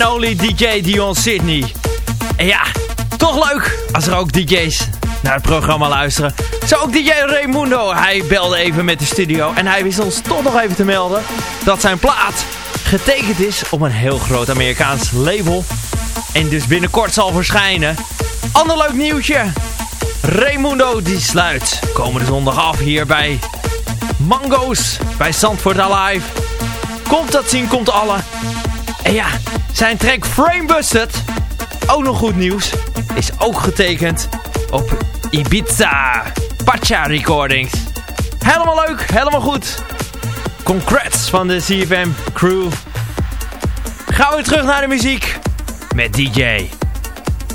and only DJ Dion Sydney. En ja, toch leuk als er ook DJ's naar het programma luisteren. Zo ook DJ Raimundo, hij belde even met de studio en hij wist ons toch nog even te melden dat zijn plaat getekend is op een heel groot Amerikaans label. En dus binnenkort zal verschijnen. Ander leuk nieuwtje. Raimundo die sluit komende zondag af hier bij Mango's bij Zandvoort Alive. Komt dat zien, komt alle. En ja, zijn track Frame Busted, ook nog goed nieuws, is ook getekend op Ibiza Pacha Recordings. Helemaal leuk, helemaal goed. Congrats van de CFM crew. Gaan we terug naar de muziek met DJ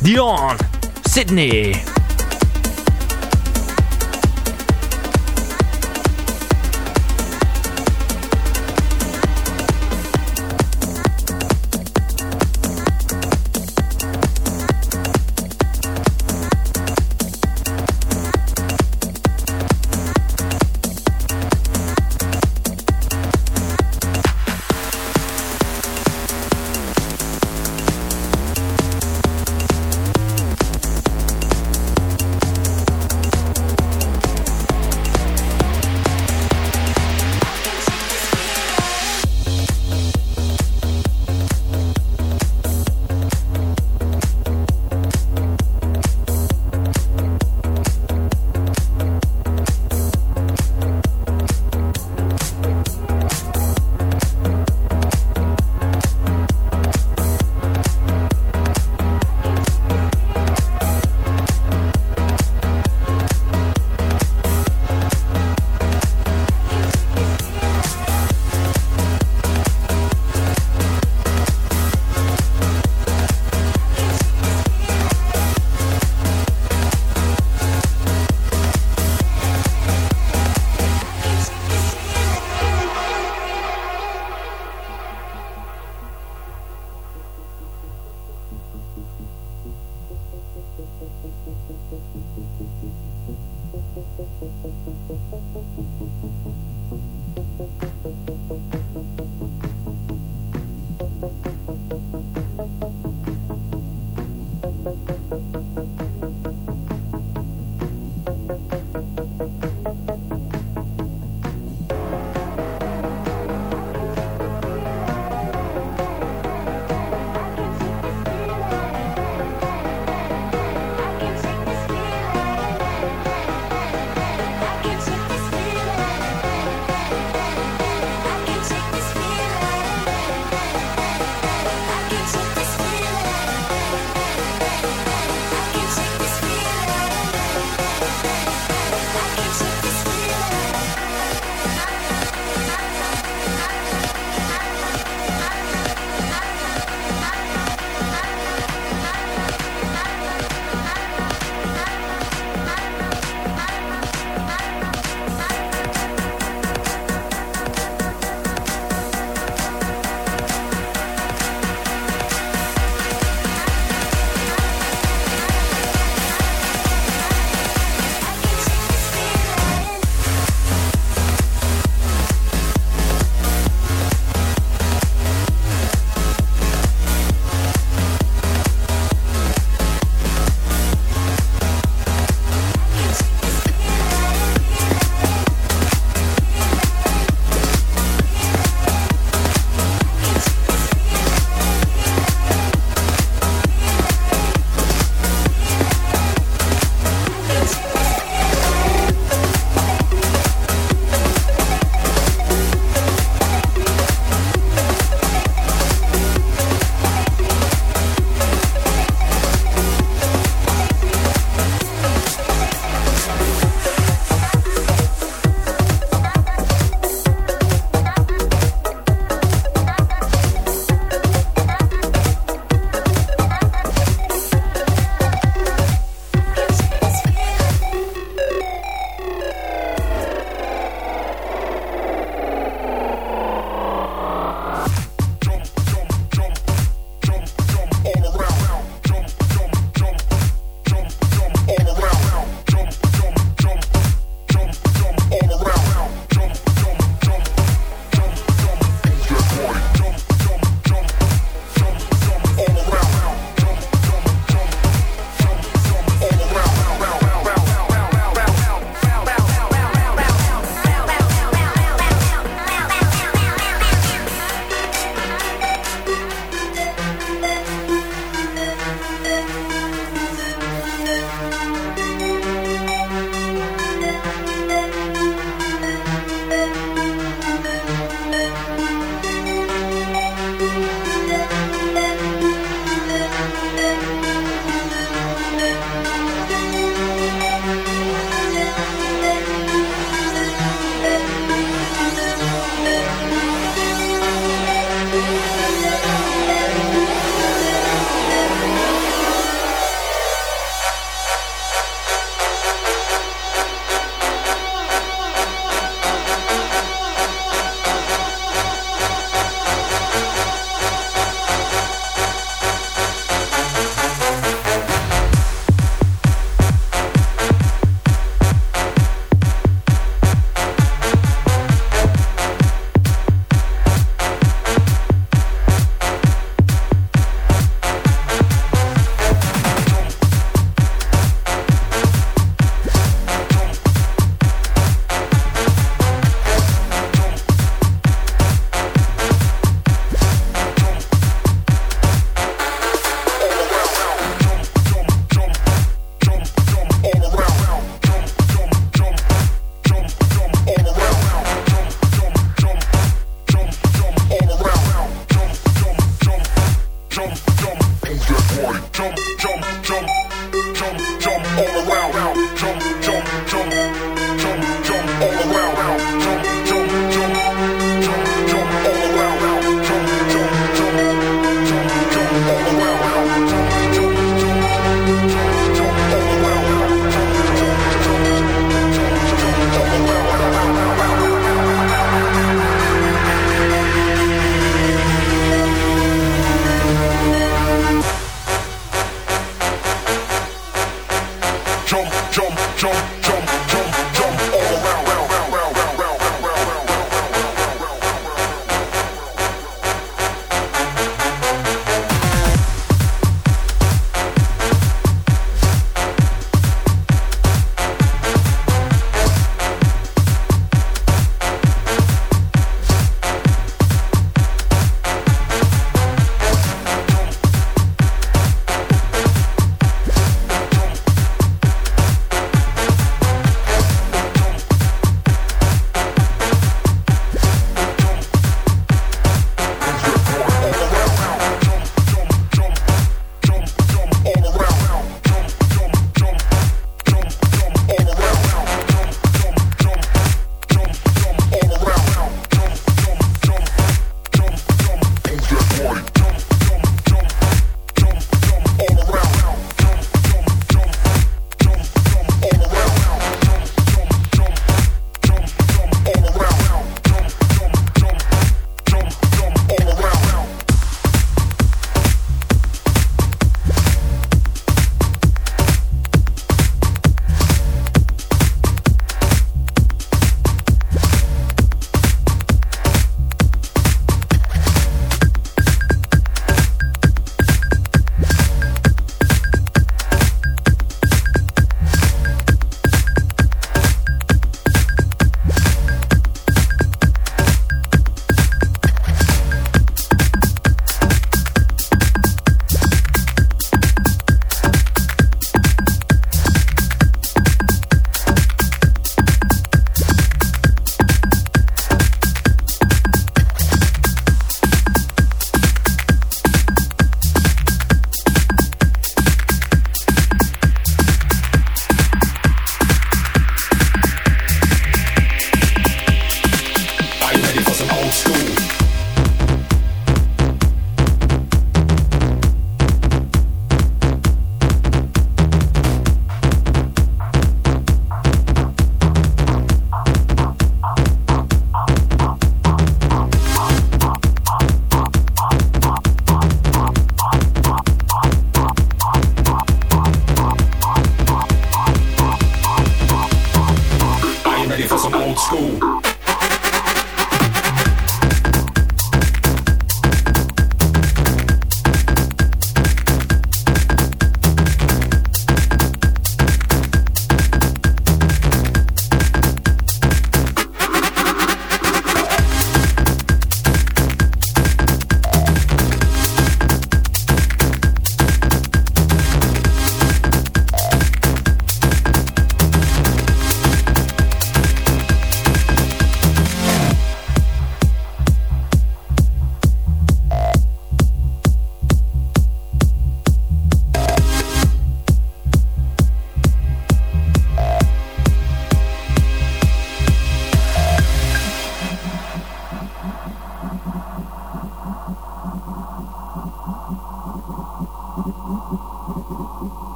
Dion Sydney.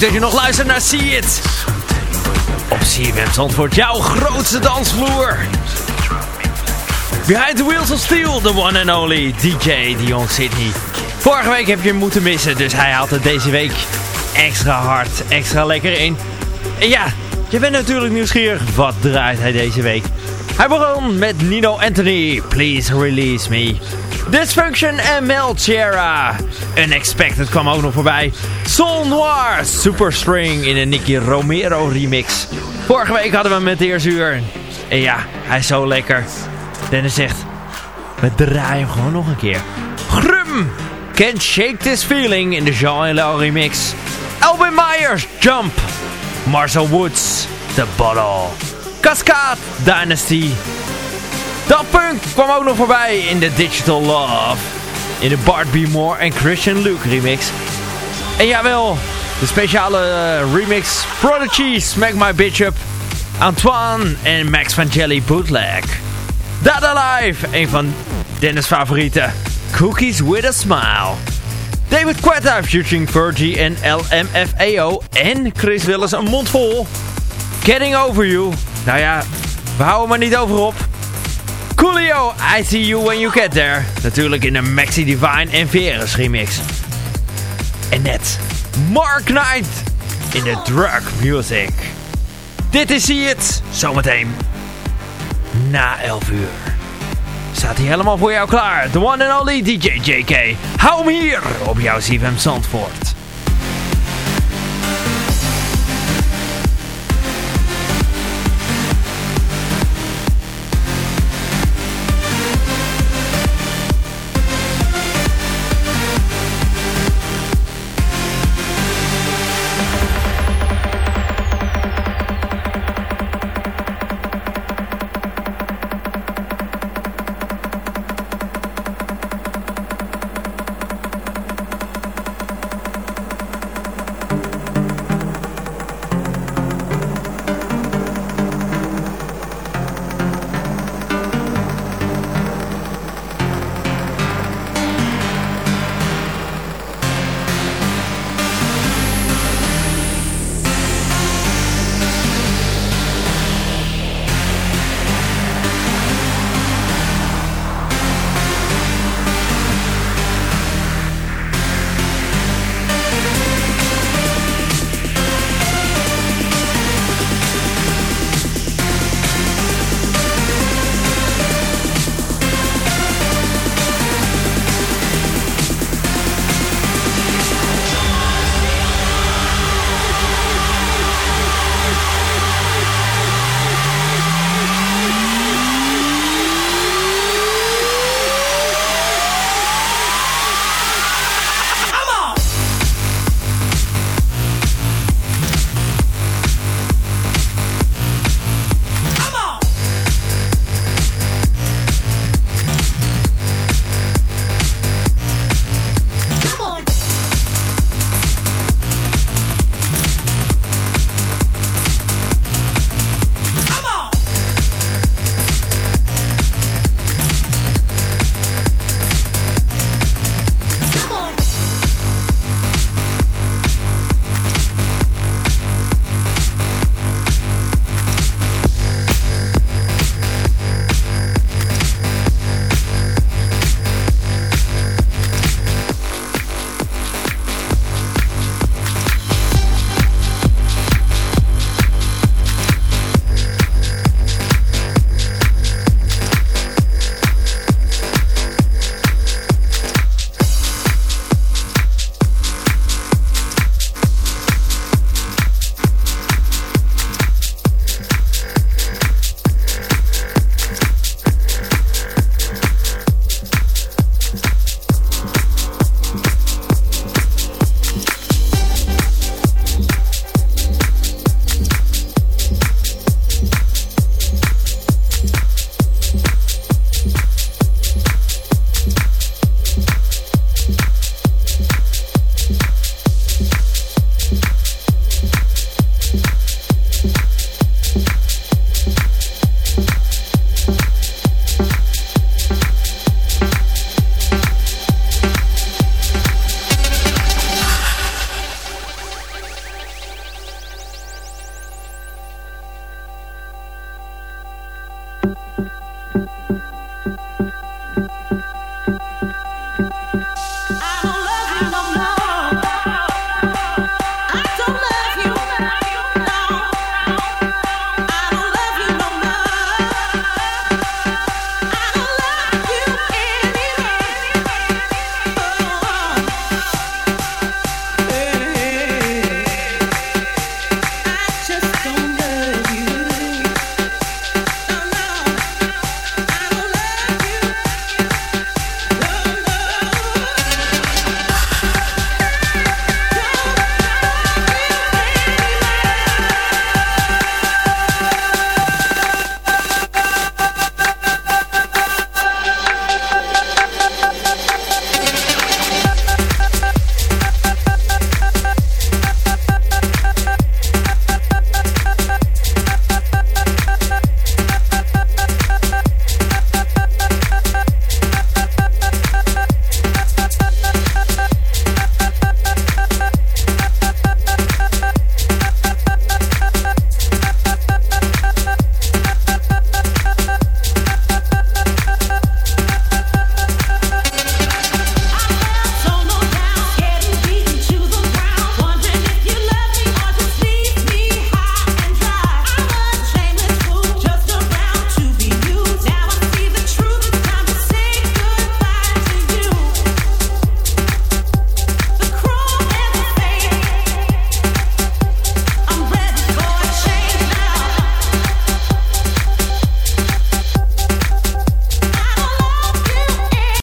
Leuk dat je nog luistert naar See It. Op CFM Zandvoort, jouw grootste dansvloer. Behind the Wheels of Steel, the one and only DJ Dion Sydney. Vorige week heb je hem moeten missen, dus hij haalt het deze week extra hard, extra lekker in. En ja, je bent natuurlijk nieuwsgierig, wat draait hij deze week? Hij begon met Nino Anthony, Please Release Me. Dysfunction en Mel Sierra. Unexpected kwam ook nog voorbij. Soul Noir, Superstring in een Nicky Romero remix. Vorige week hadden we hem met de eerste uur. En ja, hij is zo lekker. Dennis zegt, we draaien hem gewoon nog een keer. Grum! Can't Shake This Feeling in de Jean Lau remix. Alvin Myers, Jump. Marcel Woods, The Bottle. Cascade, Dynasty. Dat Punk kwam ook nog voorbij in de Digital Love. In de Bart B. Moore en Christian Luke remix. En jawel, de speciale eh, remix Prodigy, Smack My Bitch Up. Antoine en Max van Jelly Bootleg. Dada Live, een van Dennis' favorieten. Cookies with a Smile. David Quetta featuring Fergie en LMFAO. En Chris Willis een mond vol. Getting Over You. Nou ja, we houden maar niet over op. Coolio, I See You When You Get There. Natuurlijk in de Maxi Divine en Verus remix. En net Mark Knight in de Drug Music. Dit is See It. Zometeen na 11 uur. Staat hij helemaal voor jou klaar. The one and only DJ JK. Hou hem hier op jouw CFM Zandvoort.